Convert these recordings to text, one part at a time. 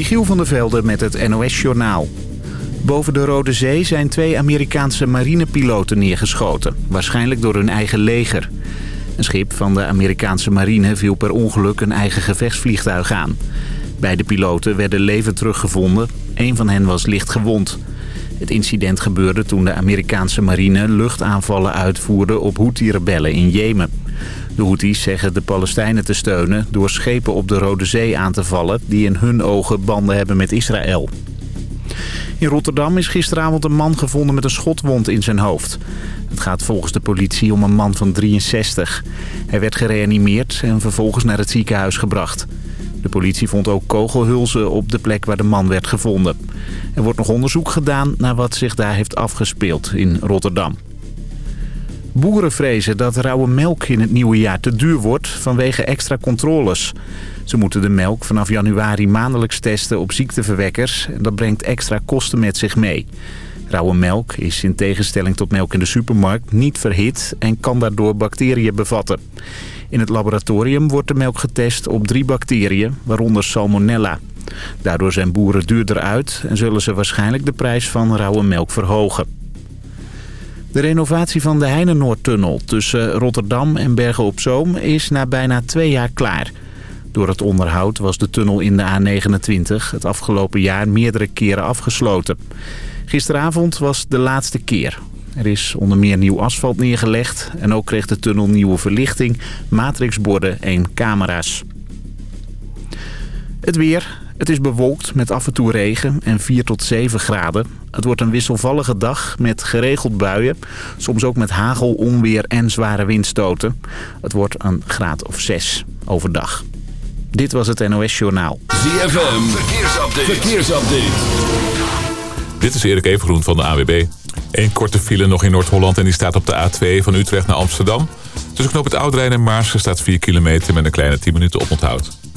Michiel van der Velde met het NOS-journaal. Boven de Rode Zee zijn twee Amerikaanse marinepiloten neergeschoten. Waarschijnlijk door hun eigen leger. Een schip van de Amerikaanse marine viel per ongeluk een eigen gevechtsvliegtuig aan. Beide piloten werden levend teruggevonden. Een van hen was licht gewond. Het incident gebeurde toen de Amerikaanse marine luchtaanvallen uitvoerde op Houthi-rebellen in Jemen. De Houthis zeggen de Palestijnen te steunen door schepen op de Rode Zee aan te vallen... die in hun ogen banden hebben met Israël. In Rotterdam is gisteravond een man gevonden met een schotwond in zijn hoofd. Het gaat volgens de politie om een man van 63. Hij werd gereanimeerd en vervolgens naar het ziekenhuis gebracht. De politie vond ook kogelhulzen op de plek waar de man werd gevonden. Er wordt nog onderzoek gedaan naar wat zich daar heeft afgespeeld in Rotterdam. Boeren vrezen dat rauwe melk in het nieuwe jaar te duur wordt vanwege extra controles. Ze moeten de melk vanaf januari maandelijks testen op ziekteverwekkers en dat brengt extra kosten met zich mee. Rauwe melk is in tegenstelling tot melk in de supermarkt niet verhit en kan daardoor bacteriën bevatten. In het laboratorium wordt de melk getest op drie bacteriën, waaronder salmonella. Daardoor zijn boeren duurder uit en zullen ze waarschijnlijk de prijs van rauwe melk verhogen. De renovatie van de Heinenoordtunnel tussen Rotterdam en Bergen op Zoom is na bijna twee jaar klaar. Door het onderhoud was de tunnel in de A29 het afgelopen jaar meerdere keren afgesloten. Gisteravond was de laatste keer. Er is onder meer nieuw asfalt neergelegd en ook kreeg de tunnel nieuwe verlichting, matrixborden en camera's. Het weer. Het is bewolkt met af en toe regen en 4 tot 7 graden. Het wordt een wisselvallige dag met geregeld buien. Soms ook met hagel, onweer en zware windstoten. Het wordt een graad of 6 overdag. Dit was het NOS Journaal. ZFM. Verkeersupdate. Verkeersupdate. Dit is Erik Evengroen van de AWB. Eén korte file nog in Noord-Holland en die staat op de A2 van Utrecht naar Amsterdam. Tussen knoop het Oudrijn en Maarsen staat 4 kilometer met een kleine 10 minuten oponthoud.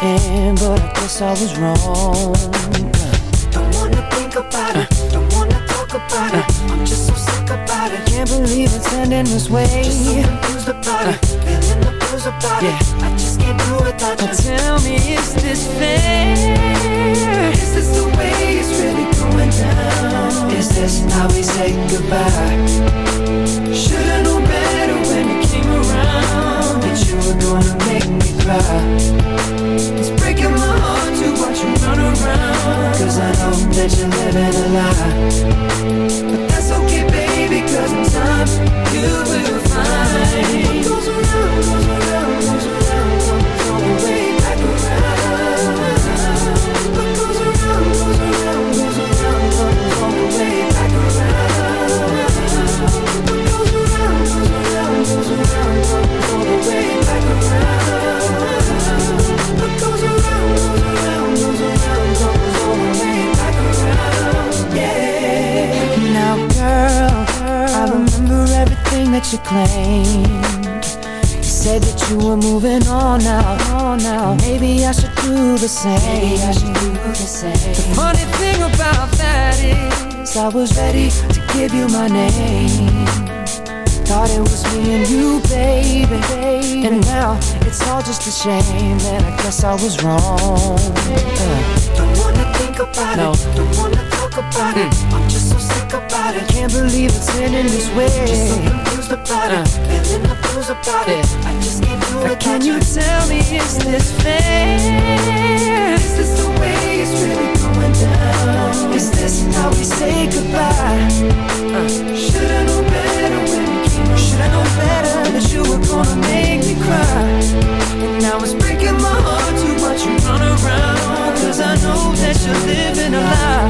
But I guess I was wrong. Don't wanna think about it, don't wanna talk about it. I'm just so sick about it. Can't believe it's ending this way. Just so confused about it, feeling the blues about it. I just can't do without you. Tell me, is this fair? Is this the way it's really going down? Is this how we say goodbye? Should've known better when you came around shame that I guess I was wrong. Uh, don't wanna think about No. it, don't wanna talk about it. I'm just so sick about it. Can't believe it's ending this way. Just so confused about it, feeling the blues about it. I just can't do it. Can you tell me is this fair? Is this the way it's really going down? Is this how we say goodbye? Uh, Should've known better when we came. Should've known better that you were gonna make me cry. Know living a lie.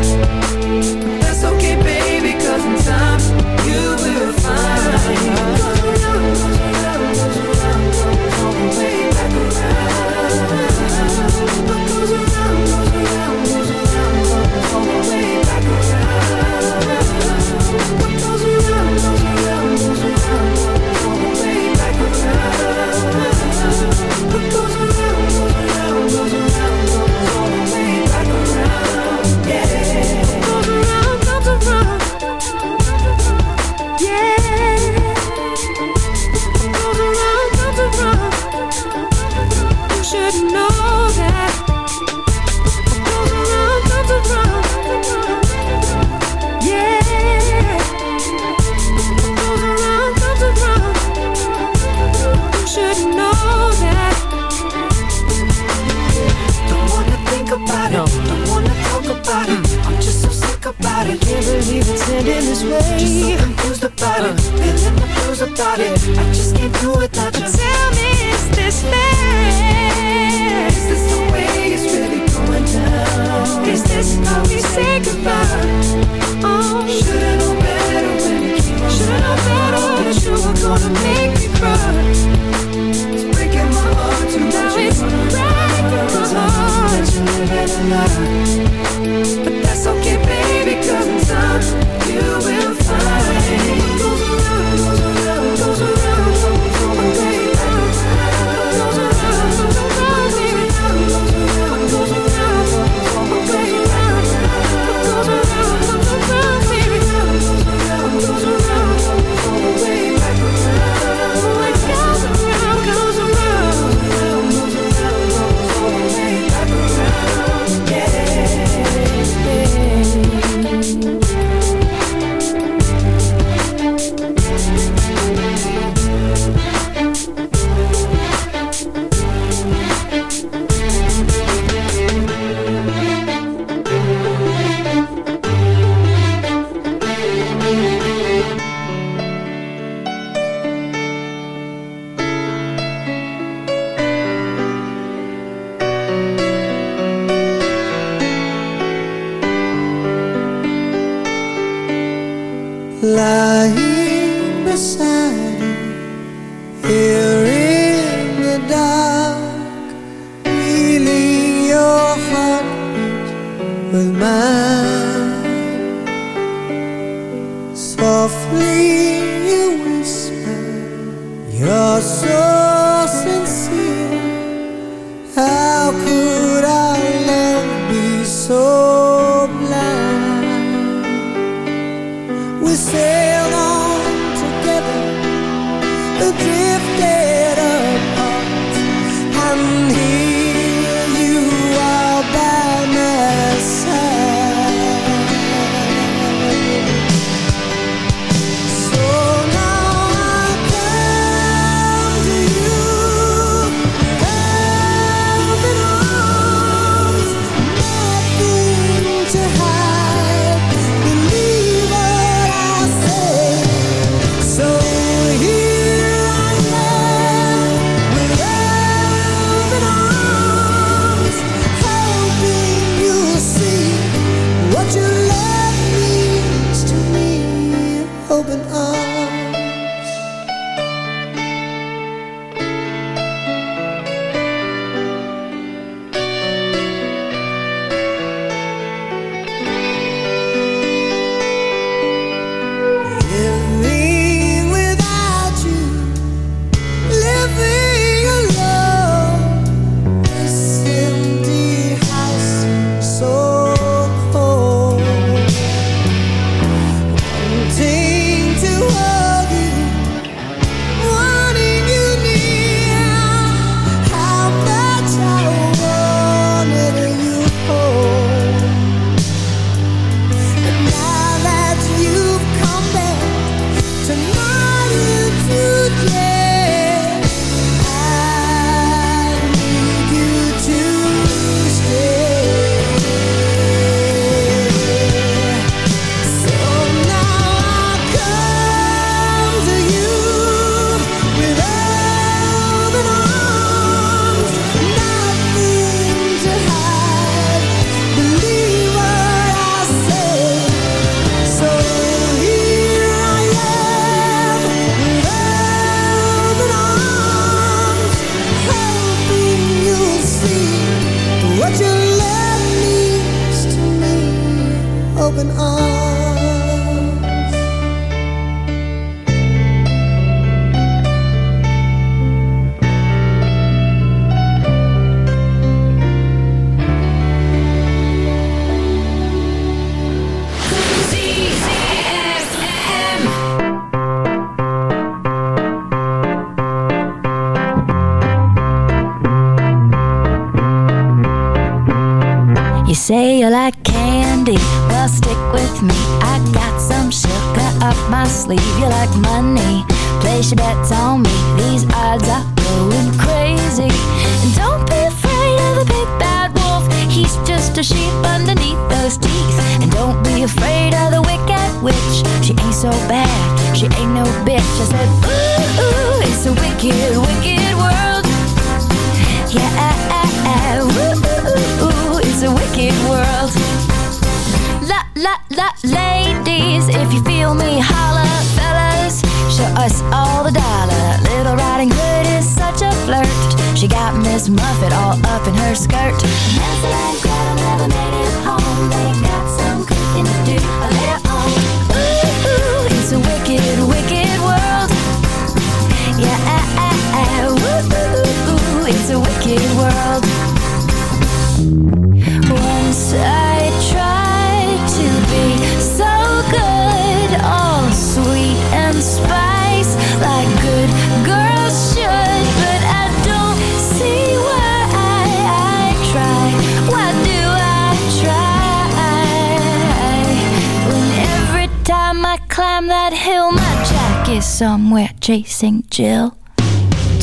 Afraid of the wicked witch. She ain't so bad, she ain't no bitch. I said, ooh, ooh it's a wicked, wicked world. Yeah, ooh, ooh, it's a wicked world. La la la, ladies, if you feel me, holla, fellas. Show us all the dollar. Little Riding Hood is such a flirt. She got Miss Muffet all up in her skirt. Hansel and Gretel never made it home. They got world. Once I tried to be so good, all sweet and spice, like good girls should. But I don't see why I, I try. Why do I try? When every time I climb that hill, my jack is somewhere chasing Jill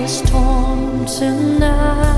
a storm tonight.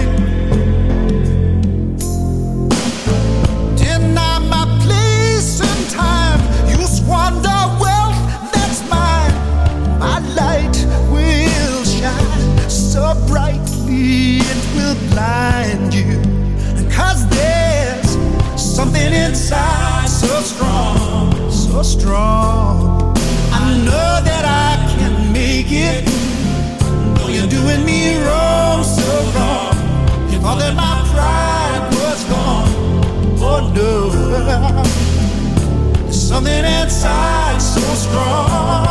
inside so strong, so strong. I know that I can make it. You're doing me wrong, so wrong. If all that my pride was gone, oh no. Something inside so strong.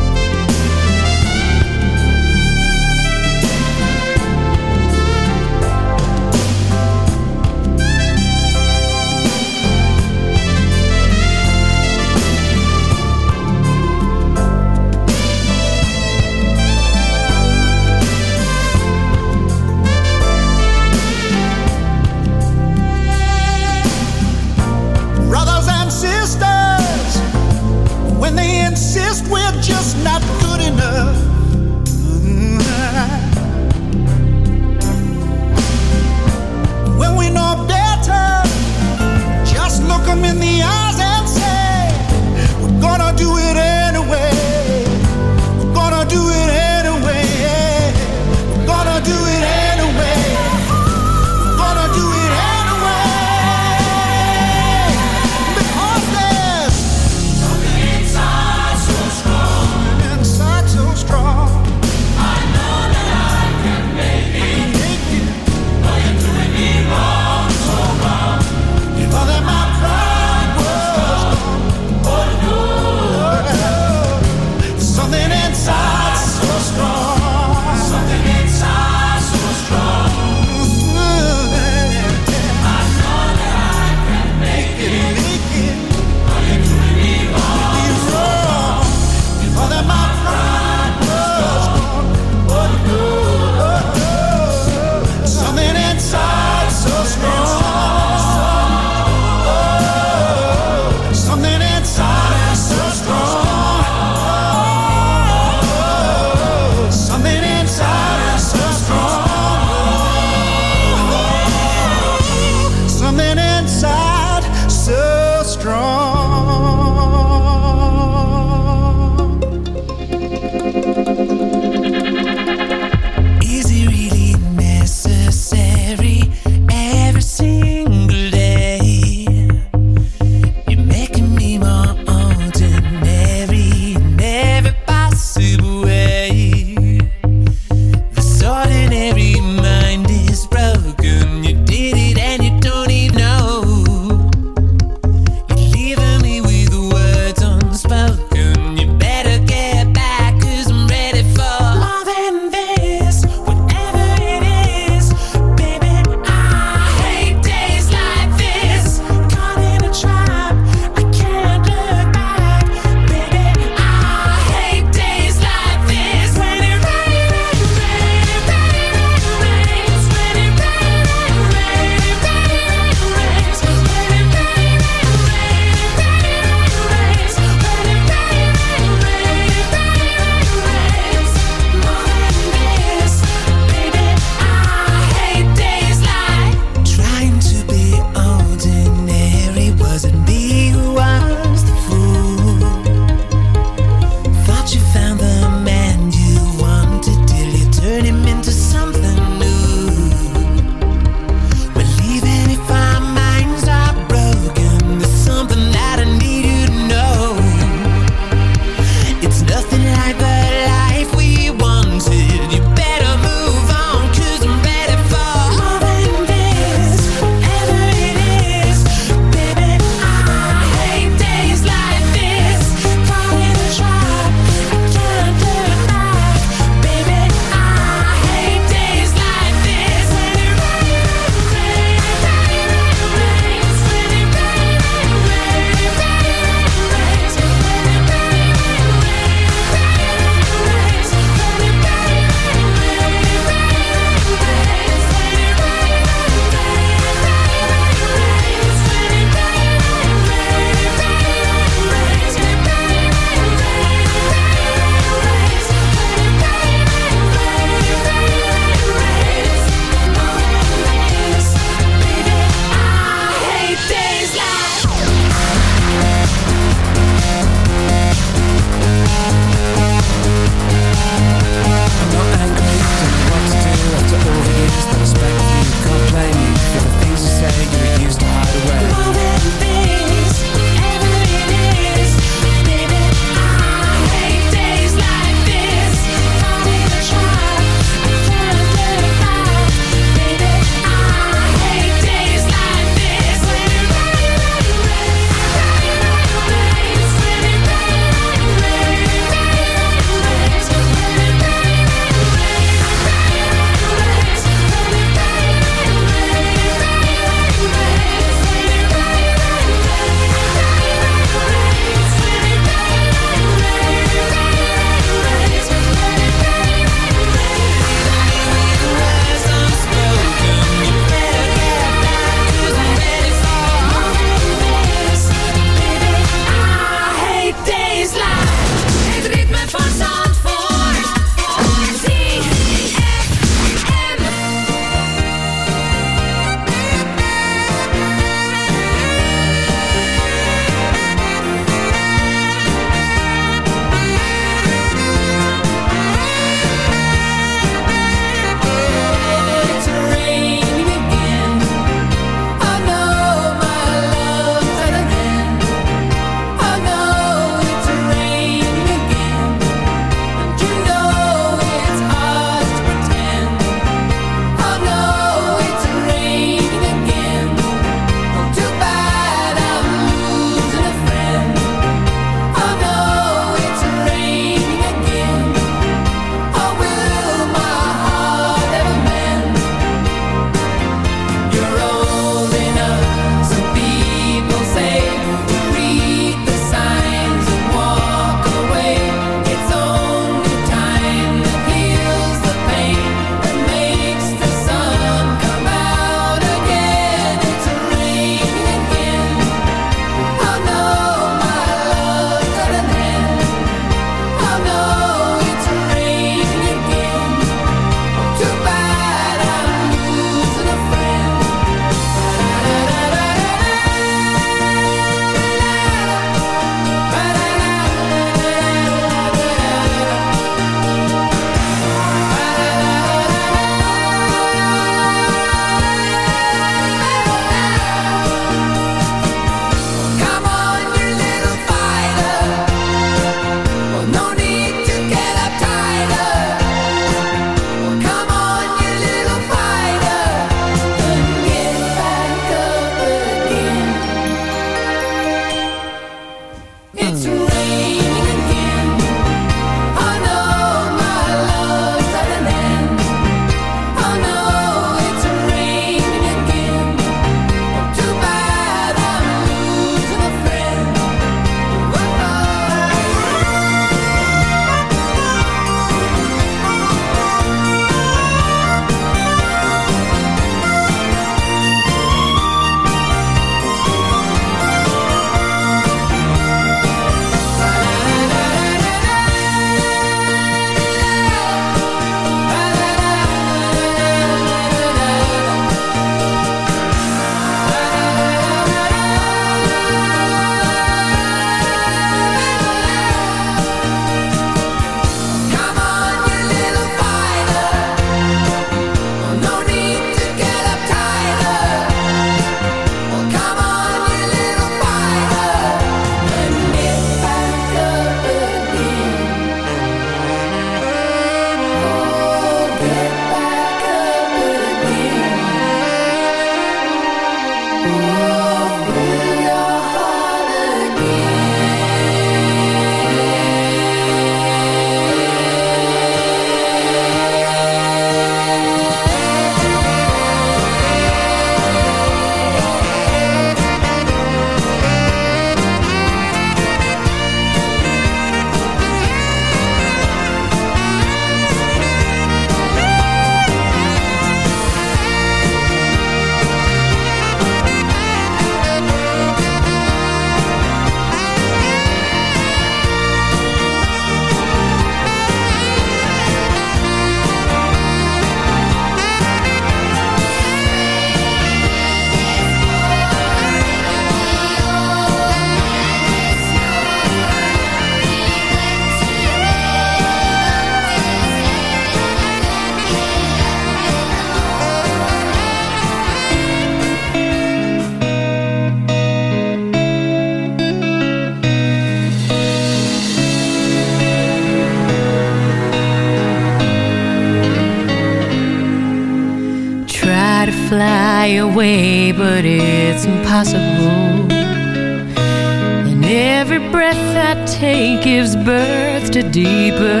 Deeper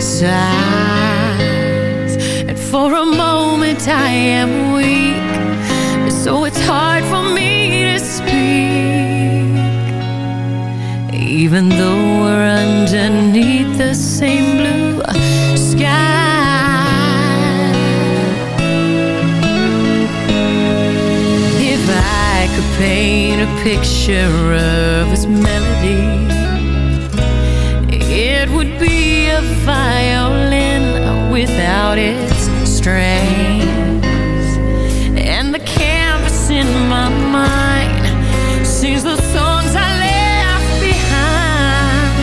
sighs. And for a moment I am weak, so it's hard for me to speak. Even though we're underneath the same blue sky. If I could paint a picture of this melody, would be a violin without its strings. And the canvas in my mind sings the songs I left behind,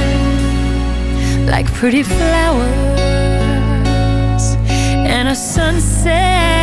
like pretty flowers and a sunset.